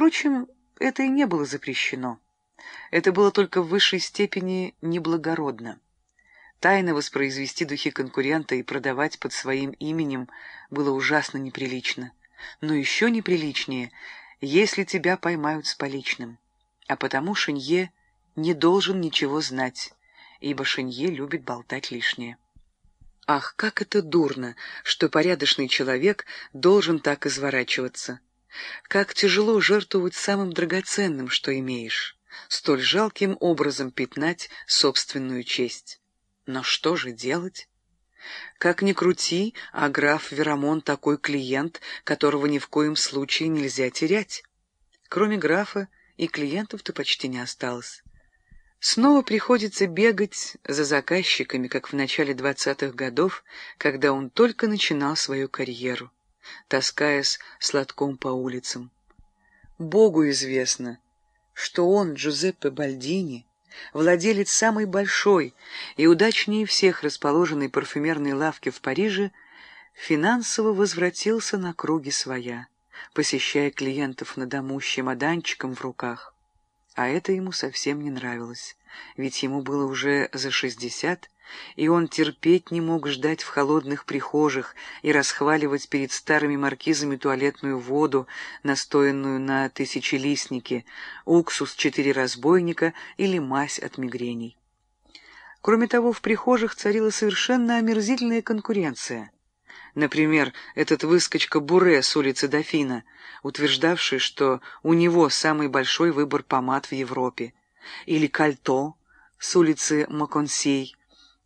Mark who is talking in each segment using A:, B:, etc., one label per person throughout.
A: Впрочем, это и не было запрещено. Это было только в высшей степени неблагородно. Тайно воспроизвести духи конкурента и продавать под своим именем было ужасно неприлично. Но еще неприличнее, если тебя поймают с поличным. А потому Шинье не должен ничего знать, ибо Шинье любит болтать лишнее. Ах, как это дурно, что порядочный человек должен так изворачиваться. Как тяжело жертвовать самым драгоценным, что имеешь, столь жалким образом пятнать собственную честь. Но что же делать? Как ни крути, а граф Верамон такой клиент, которого ни в коем случае нельзя терять. Кроме графа и клиентов-то почти не осталось. Снова приходится бегать за заказчиками, как в начале двадцатых годов, когда он только начинал свою карьеру, таскаясь сладком по улицам. Богу известно, что он, Джузеппе Бальдини, владелец самой большой и удачнее всех расположенной парфюмерной лавки в Париже, финансово возвратился на круги своя, посещая клиентов на дому с чемоданчиком в руках. А это ему совсем не нравилось, ведь ему было уже за шестьдесят, и он терпеть не мог ждать в холодных прихожих и расхваливать перед старыми маркизами туалетную воду, настоянную на тысячелистнике, уксус четыре разбойника или мазь от мигрений. Кроме того, в прихожих царила совершенно омерзительная конкуренция. Например, этот выскочка Буре с улицы Дофина, утверждавший, что у него самый большой выбор помад в Европе, или Кальто с улицы Маконсей,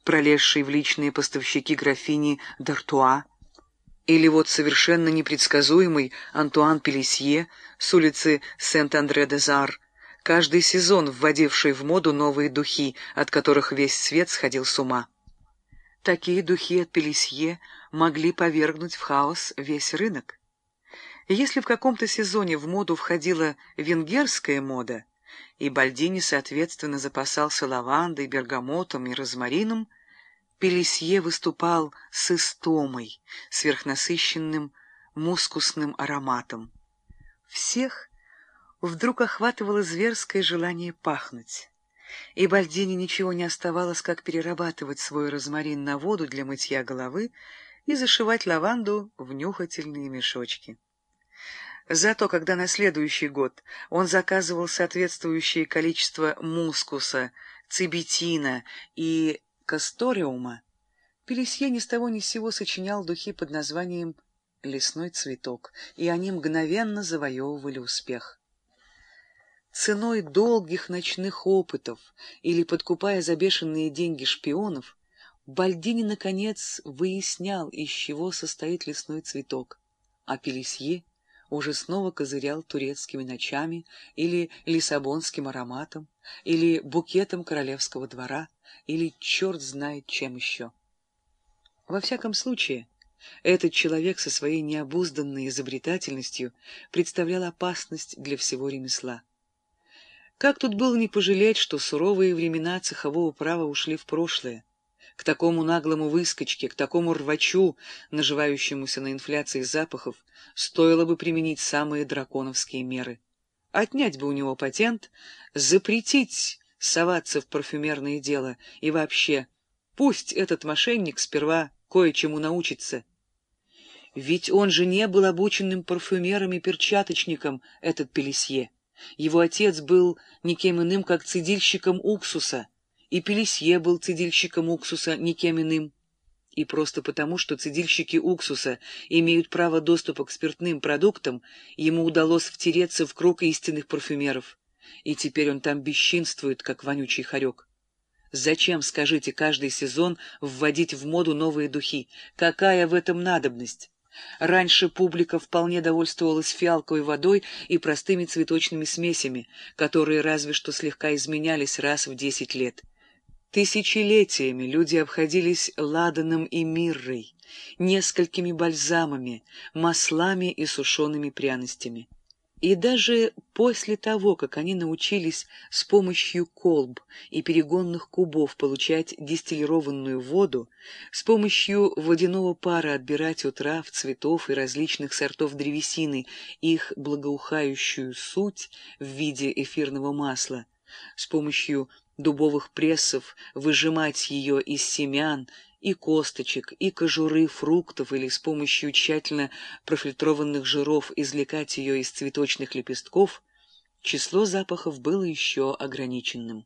A: пролезший в личные поставщики графини Д'Артуа, или вот совершенно непредсказуемый Антуан Пелесье с улицы Сент-Андре-де-Зар, каждый сезон вводивший в моду новые духи, от которых весь свет сходил с ума. Такие духи от Пелесье могли повергнуть в хаос весь рынок. Если в каком-то сезоне в моду входила венгерская мода, и Бальдини, соответственно, запасался лавандой, бергамотом и розмарином, Пелесье выступал с истомой, сверхнасыщенным мускусным ароматом. Всех вдруг охватывало зверское желание пахнуть, и Бальдини ничего не оставалось, как перерабатывать свой розмарин на воду для мытья головы и зашивать лаванду в нюхательные мешочки. Зато, когда на следующий год он заказывал соответствующее количество мускуса, цибетина и касториума, Пелесье ни с того ни с сего сочинял духи под названием «Лесной цветок», и они мгновенно завоевывали успех. Ценой долгих ночных опытов или подкупая за бешеные деньги шпионов, Бальдини, наконец, выяснял, из чего состоит лесной цветок, а Пелесье уже снова козырял турецкими ночами или лиссабонским ароматом, или букетом королевского двора, или черт знает чем еще. Во всяком случае, этот человек со своей необузданной изобретательностью представлял опасность для всего ремесла. Как тут было не пожалеть, что суровые времена цехового права ушли в прошлое, к такому наглому выскочке, к такому рвачу, наживающемуся на инфляции запахов, стоило бы применить самые драконовские меры. Отнять бы у него патент, запретить соваться в парфюмерное дело и вообще, пусть этот мошенник сперва кое-чему научится. Ведь он же не был обученным парфюмером и перчаточником, этот Пелесье. Его отец был никем иным, как цедильщиком уксуса — и Пелесье был цедильщиком уксуса никем иным. И просто потому, что цедильщики уксуса имеют право доступа к спиртным продуктам, ему удалось втереться в круг истинных парфюмеров. И теперь он там бесчинствует, как вонючий хорек. Зачем, скажите, каждый сезон вводить в моду новые духи? Какая в этом надобность? Раньше публика вполне довольствовалась фиалковой водой и простыми цветочными смесями, которые разве что слегка изменялись раз в десять лет. Тысячелетиями люди обходились ладаном и миррой, несколькими бальзамами, маслами и сушеными пряностями. И даже после того, как они научились с помощью колб и перегонных кубов получать дистиллированную воду, с помощью водяного пара отбирать у трав, цветов и различных сортов древесины их благоухающую суть в виде эфирного масла, с помощью дубовых прессов выжимать ее из семян, и косточек, и кожуры фруктов или с помощью тщательно профильтрованных жиров извлекать ее из цветочных лепестков, число запахов было еще ограниченным.